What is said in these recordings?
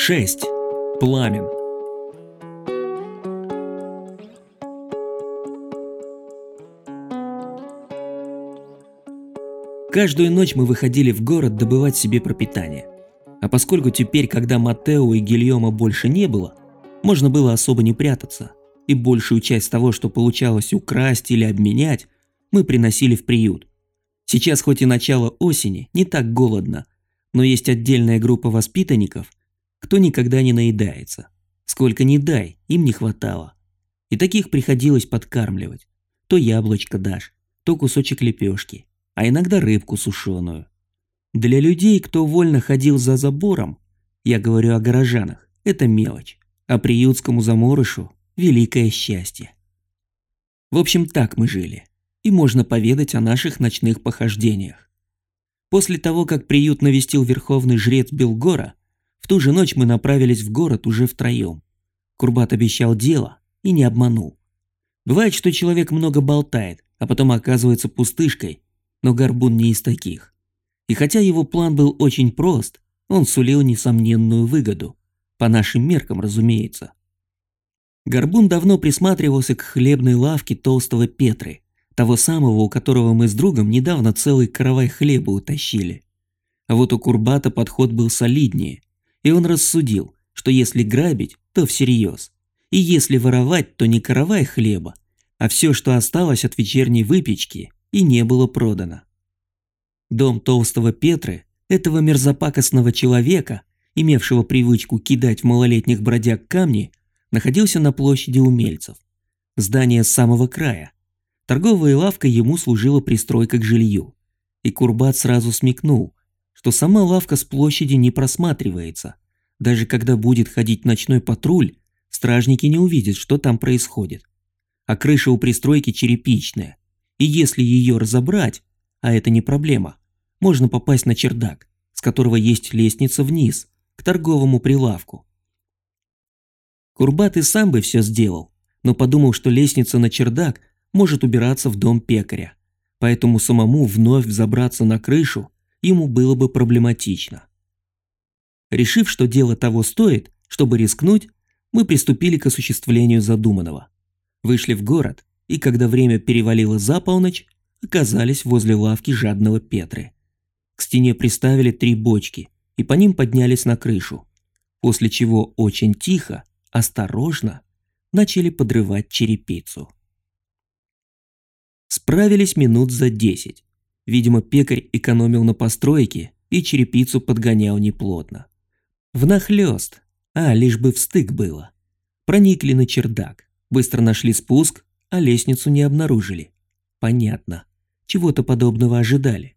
6. Пламен. Каждую ночь мы выходили в город добывать себе пропитание. А поскольку теперь, когда Матео и Гильома больше не было, можно было особо не прятаться, и большую часть того, что получалось украсть или обменять, мы приносили в приют. Сейчас хоть и начало осени, не так голодно, но есть отдельная группа воспитанников, кто никогда не наедается. Сколько ни дай, им не хватало. И таких приходилось подкармливать. То яблочко дашь, то кусочек лепешки, а иногда рыбку сушеную. Для людей, кто вольно ходил за забором, я говорю о горожанах, это мелочь, а приютскому заморышу – великое счастье. В общем, так мы жили, и можно поведать о наших ночных похождениях. После того, как приют навестил верховный жрец Белгора, в ту же ночь мы направились в город уже втроем. Курбат обещал дело и не обманул. Бывает, что человек много болтает, а потом оказывается пустышкой, но Горбун не из таких. И хотя его план был очень прост, он сулил несомненную выгоду. По нашим меркам, разумеется. Горбун давно присматривался к хлебной лавке толстого Петры, того самого, у которого мы с другом недавно целый каравай хлеба утащили. А вот у Курбата подход был солиднее, и он рассудил, что если грабить, то всерьез. И если воровать, то не каравай хлеба, а все, что осталось от вечерней выпечки, и не было продано. Дом толстого Петры, этого мерзопакостного человека, имевшего привычку кидать в малолетних бродяг камни, находился на площади умельцев. Здание с самого края. Торговая лавка ему служила пристройкой к жилью. И Курбат сразу смекнул, что сама лавка с площади не просматривается. Даже когда будет ходить ночной патруль, стражники не увидят, что там происходит. А крыша у пристройки черепичная. И если ее разобрать, а это не проблема, можно попасть на чердак, с которого есть лестница вниз, к торговому прилавку. Курбат и сам бы все сделал, но подумал, что лестница на чердак может убираться в дом пекаря. Поэтому самому вновь взобраться на крышу ему было бы проблематично. Решив, что дело того стоит, чтобы рискнуть, мы приступили к осуществлению задуманного. Вышли в город, и когда время перевалило за полночь, оказались возле лавки жадного Петры. К стене приставили три бочки, и по ним поднялись на крышу, после чего очень тихо, осторожно начали подрывать черепицу. Справились минут за десять. Видимо, пекарь экономил на постройке и черепицу подгонял неплотно. Внахлёст, а лишь бы встык было. Проникли на чердак, быстро нашли спуск, а лестницу не обнаружили. Понятно, чего-то подобного ожидали.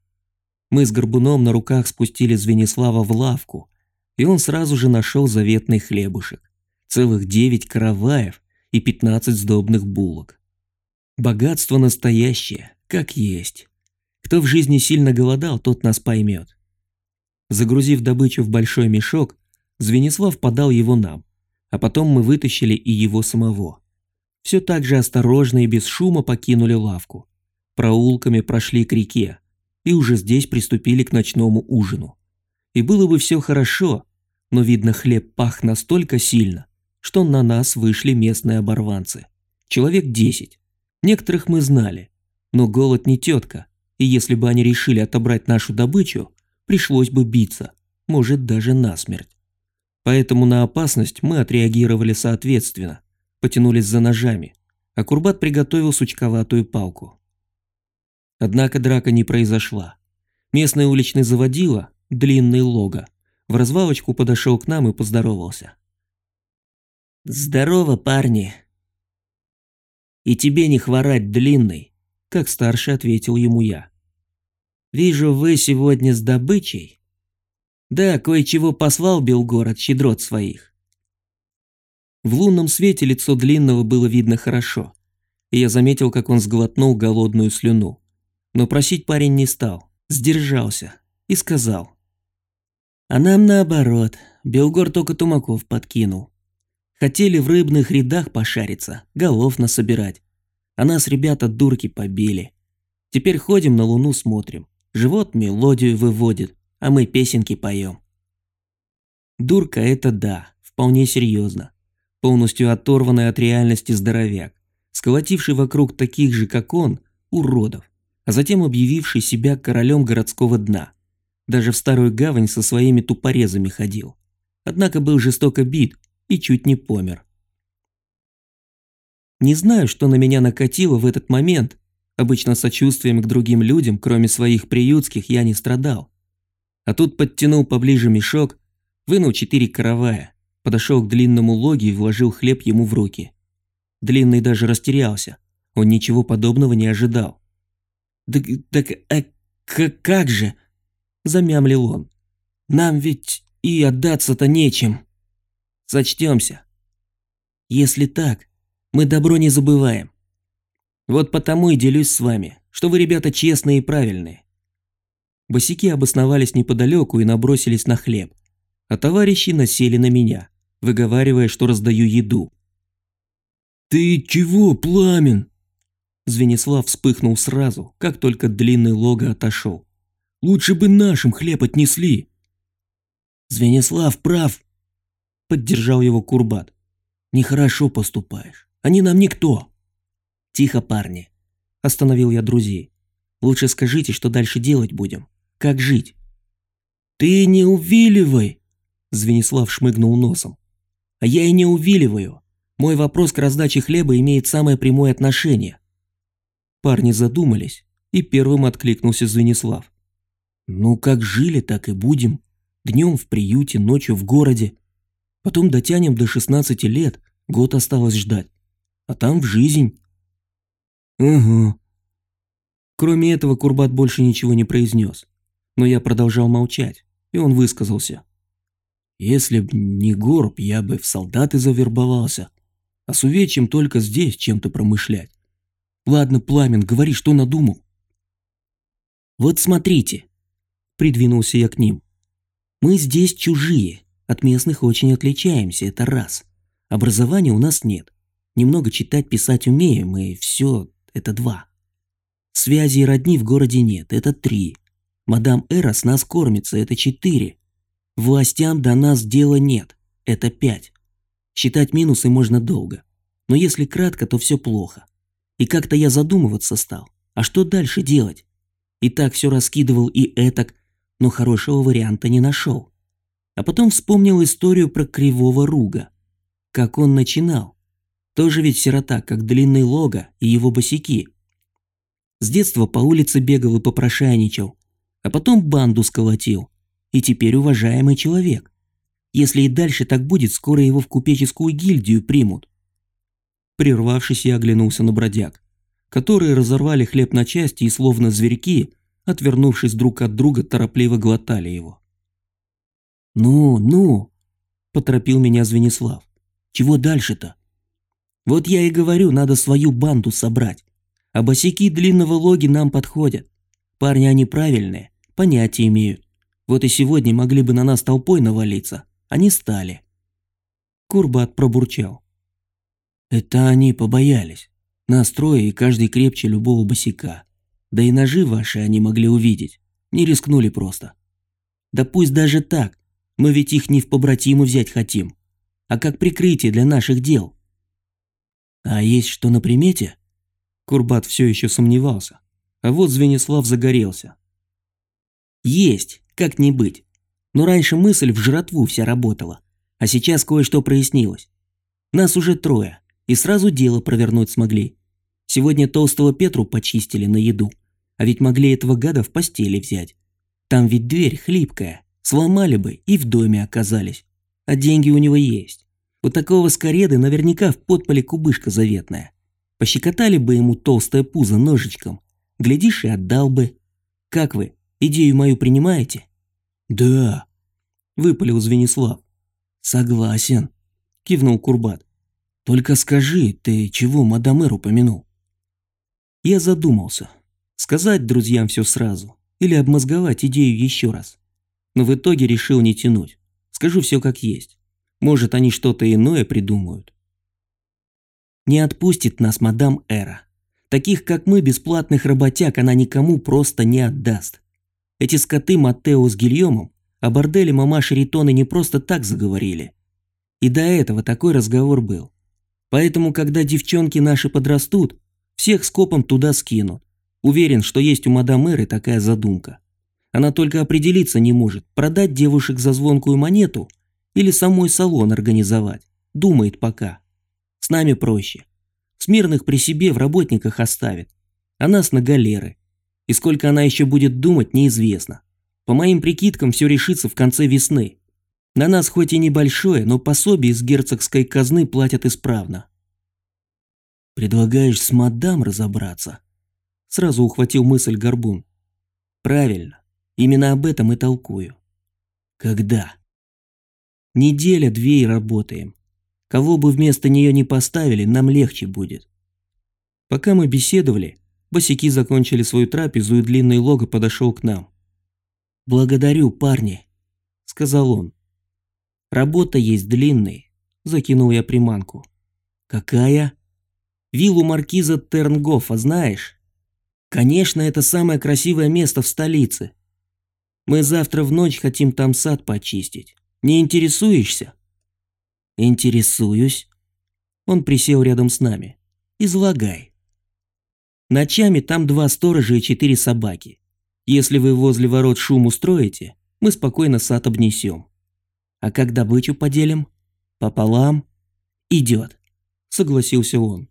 Мы с Горбуном на руках спустили Звенислава в лавку, и он сразу же нашел заветный хлебушек. Целых девять караваев и пятнадцать сдобных булок. Богатство настоящее, как есть. Кто в жизни сильно голодал, тот нас поймет. Загрузив добычу в большой мешок, Звенислав подал его нам, а потом мы вытащили и его самого. Все так же осторожно и без шума покинули лавку. Проулками прошли к реке и уже здесь приступили к ночному ужину. И было бы все хорошо, но видно хлеб пах настолько сильно, что на нас вышли местные оборванцы. Человек десять. Некоторых мы знали, но голод не тетка, и если бы они решили отобрать нашу добычу, пришлось бы биться, может даже насмерть. Поэтому на опасность мы отреагировали соответственно, потянулись за ножами, а Курбат приготовил сучковатую палку. Однако драка не произошла. Местный уличный заводила, длинный лого, в развалочку подошел к нам и поздоровался. «Здорово, парни!» «И тебе не хворать, длинный!» как старший ответил ему я. «Вижу, вы сегодня с добычей?» «Да, кое-чего послал Белгород щедрот своих». В лунном свете лицо Длинного было видно хорошо, и я заметил, как он сглотнул голодную слюну. Но просить парень не стал, сдержался и сказал. «А нам наоборот, Белгор только тумаков подкинул. Хотели в рыбных рядах пошариться, голов насобирать. А нас ребята дурки побили. Теперь ходим на луну смотрим. Живот мелодию выводит, а мы песенки поем. Дурка это да, вполне серьезно. Полностью оторванный от реальности здоровяк, сколотивший вокруг таких же, как он, уродов, а затем объявивший себя королем городского дна. Даже в старую гавань со своими тупорезами ходил. Однако был жестоко бит и чуть не помер. Не знаю, что на меня накатило в этот момент. Обычно сочувствием к другим людям, кроме своих приютских, я не страдал. А тут подтянул поближе мешок, вынул четыре каравая, подошел к длинному логи и вложил хлеб ему в руки. Длинный даже растерялся, он ничего подобного не ожидал. «Так, так а как же?» – замямлил он. «Нам ведь и отдаться-то нечем». «Сочтемся». «Если так, мы добро не забываем. Вот потому и делюсь с вами, что вы ребята честные и правильные. Босики обосновались неподалеку и набросились на хлеб, а товарищи насели на меня, выговаривая, что раздаю еду. «Ты чего, Пламен?» Звенислав вспыхнул сразу, как только длинный лого отошел. «Лучше бы нашим хлеб отнесли!» «Звенислав прав!» Поддержал его Курбат. «Нехорошо поступаешь. Они нам никто!» «Тихо, парни!» Остановил я друзей. «Лучше скажите, что дальше делать будем. Как жить?» «Ты не увиливай!» Звенислав шмыгнул носом. «А я и не увиливаю. Мой вопрос к раздаче хлеба имеет самое прямое отношение». Парни задумались, и первым откликнулся Звенислав. «Ну, как жили, так и будем. Днем в приюте, ночью в городе. Потом дотянем до 16 лет, год осталось ждать а там в жизнь. Угу. Кроме этого Курбат больше ничего не произнес, но я продолжал молчать, и он высказался. Если б не горб, я бы в солдаты завербовался, а с увечьем только здесь чем-то промышлять. Ладно, Пламен, говори, что надумал. Вот смотрите, придвинулся я к ним. Мы здесь чужие, от местных очень отличаемся, это раз. Образования у нас нет. Немного читать, писать умеем, и все, это два. Связи и родни в городе нет, это три. Мадам Эра с нас кормится, это четыре. Властям до нас дела нет, это пять. Считать минусы можно долго. Но если кратко, то все плохо. И как-то я задумываться стал. А что дальше делать? И так все раскидывал и этак, но хорошего варианта не нашел. А потом вспомнил историю про Кривого Руга. Как он начинал. Тоже ведь сирота, как длинный лого и его босики. С детства по улице бегал и попрошайничал, а потом банду сколотил. И теперь уважаемый человек. Если и дальше так будет, скоро его в купеческую гильдию примут. Прервавшись, я оглянулся на бродяг, которые разорвали хлеб на части и словно зверьки, отвернувшись друг от друга, торопливо глотали его. «Ну, ну!» – поторопил меня Звенислав. «Чего дальше-то?» Вот я и говорю, надо свою банду собрать. А босики длинного логи нам подходят. Парни они правильные, понятия имеют. Вот и сегодня могли бы на нас толпой навалиться, а не стали. Курбат пробурчал. Это они побоялись. Нас трое и каждый крепче любого босика. Да и ножи ваши они могли увидеть. Не рискнули просто. Да пусть даже так. Мы ведь их не в побратимы взять хотим, а как прикрытие для наших дел. А есть что на примете? Курбат все еще сомневался. А вот Звенислав загорелся. Есть, как не быть. Но раньше мысль в жратву вся работала. А сейчас кое-что прояснилось. Нас уже трое, и сразу дело провернуть смогли. Сегодня толстого Петру почистили на еду. А ведь могли этого гада в постели взять. Там ведь дверь хлипкая. Сломали бы и в доме оказались. А деньги у него есть. У такого скореды наверняка в подполе кубышка заветная. Пощекотали бы ему толстое пузо ножичком. Глядишь и отдал бы. Как вы, идею мою принимаете? Да, выпалил Звенислав. Согласен, кивнул Курбат. Только скажи, ты чего мадам Эр упомянул? Я задумался. Сказать друзьям все сразу или обмозговать идею еще раз. Но в итоге решил не тянуть. Скажу все как есть. Может, они что-то иное придумают. Не отпустит нас мадам Эра. Таких, как мы, бесплатных работяг, она никому просто не отдаст. Эти скоты Маттео с Гильомом о борделе мамаши Ритоны не просто так заговорили. И до этого такой разговор был. Поэтому, когда девчонки наши подрастут, всех скопом туда скинут. Уверен, что есть у мадам Эры такая задумка. Она только определиться не может, продать девушек за звонкую монету или самой салон организовать. Думает пока. С нами проще. Смирных при себе в работниках оставит, а нас на галеры. И сколько она еще будет думать, неизвестно. По моим прикидкам, все решится в конце весны. На нас хоть и небольшое, но пособие из герцогской казны платят исправно. Предлагаешь с мадам разобраться? Сразу ухватил мысль Горбун. Правильно. Именно об этом и толкую. Когда? Неделя-две и работаем. Кого бы вместо нее не поставили, нам легче будет. Пока мы беседовали, босики закончили свою трапезу и длинный лого подошел к нам. «Благодарю, парни», — сказал он. «Работа есть длинная», — закинул я приманку. «Какая?» «Виллу маркиза Тернгофа знаешь?» «Конечно, это самое красивое место в столице. Мы завтра в ночь хотим там сад почистить. Не интересуешься?» «Интересуюсь». Он присел рядом с нами. «Излагай». Ночами там два сторожа и четыре собаки. Если вы возле ворот шум устроите, мы спокойно сад обнесем. А как добычу поделим? Пополам? Идет, согласился он.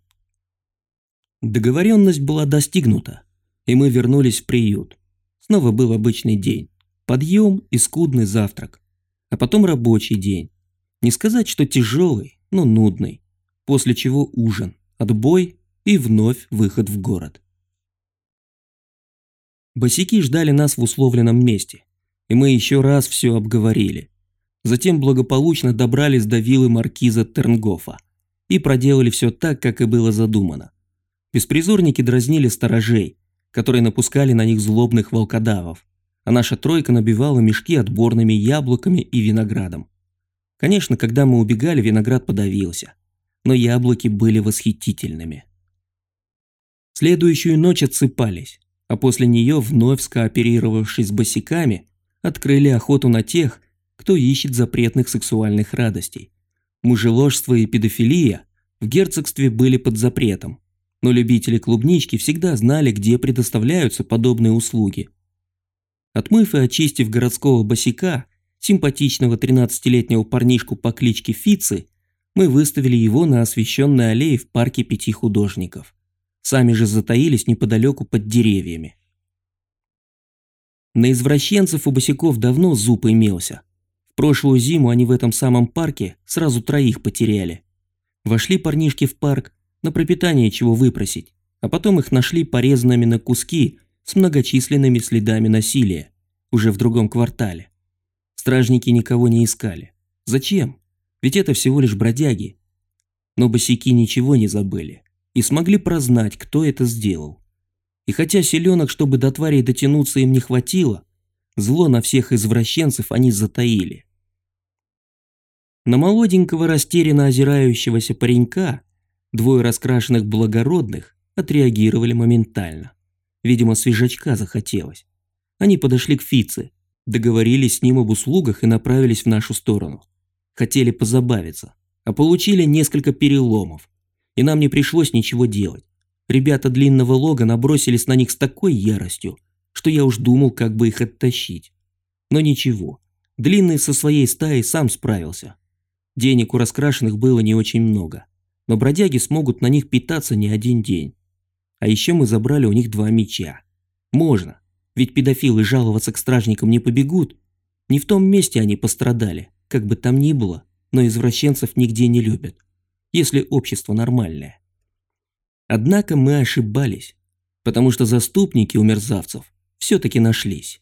Договоренность была достигнута, и мы вернулись в приют. Снова был обычный день. Подъем и скудный завтрак. А потом рабочий день. Не сказать, что тяжелый, но нудный. После чего ужин, отбой и вновь выход в город. Босики ждали нас в условленном месте, и мы еще раз все обговорили. Затем благополучно добрались до виллы маркиза Тернгофа и проделали все так, как и было задумано. Беспризорники дразнили сторожей, которые напускали на них злобных волкодавов, а наша тройка набивала мешки отборными яблоками и виноградом. Конечно, когда мы убегали, виноград подавился, но яблоки были восхитительными. Следующую ночь отсыпались, а после нее, вновь скооперировавшись босиками, открыли охоту на тех, кто ищет запретных сексуальных радостей. Мужеложство и педофилия в герцогстве были под запретом, но любители клубнички всегда знали, где предоставляются подобные услуги. Отмыв и очистив городского босика, симпатичного 13-летнего парнишку по кличке Фицы, мы выставили его на освещенной аллее в парке пяти художников. Сами же затаились неподалеку под деревьями. На извращенцев у босиков давно зуб имелся. В прошлую зиму они в этом самом парке сразу троих потеряли. Вошли парнишки в парк, на пропитание чего выпросить, а потом их нашли порезанными на куски с многочисленными следами насилия, уже в другом квартале. Стражники никого не искали. Зачем? Ведь это всего лишь бродяги. Но босики ничего не забыли и смогли прознать, кто это сделал. И хотя селенок, чтобы до тварей дотянуться им не хватило, зло на всех извращенцев они затаили. На молоденького растерянно озирающегося паренька двое раскрашенных благородных отреагировали моментально. Видимо, свежачка захотелось. Они подошли к Фице, договорились с ним об услугах и направились в нашу сторону. Хотели позабавиться, а получили несколько переломов, и нам не пришлось ничего делать. Ребята длинного лога набросились на них с такой яростью, что я уж думал, как бы их оттащить. Но ничего, длинный со своей стаей сам справился. Денег у раскрашенных было не очень много, но бродяги смогут на них питаться не один день. А еще мы забрали у них два меча. Можно, ведь педофилы жаловаться к стражникам не побегут. Не в том месте они пострадали, как бы там ни было, но извращенцев нигде не любят, если общество нормальное. Однако мы ошибались, потому что заступники у мерзавцев все-таки нашлись.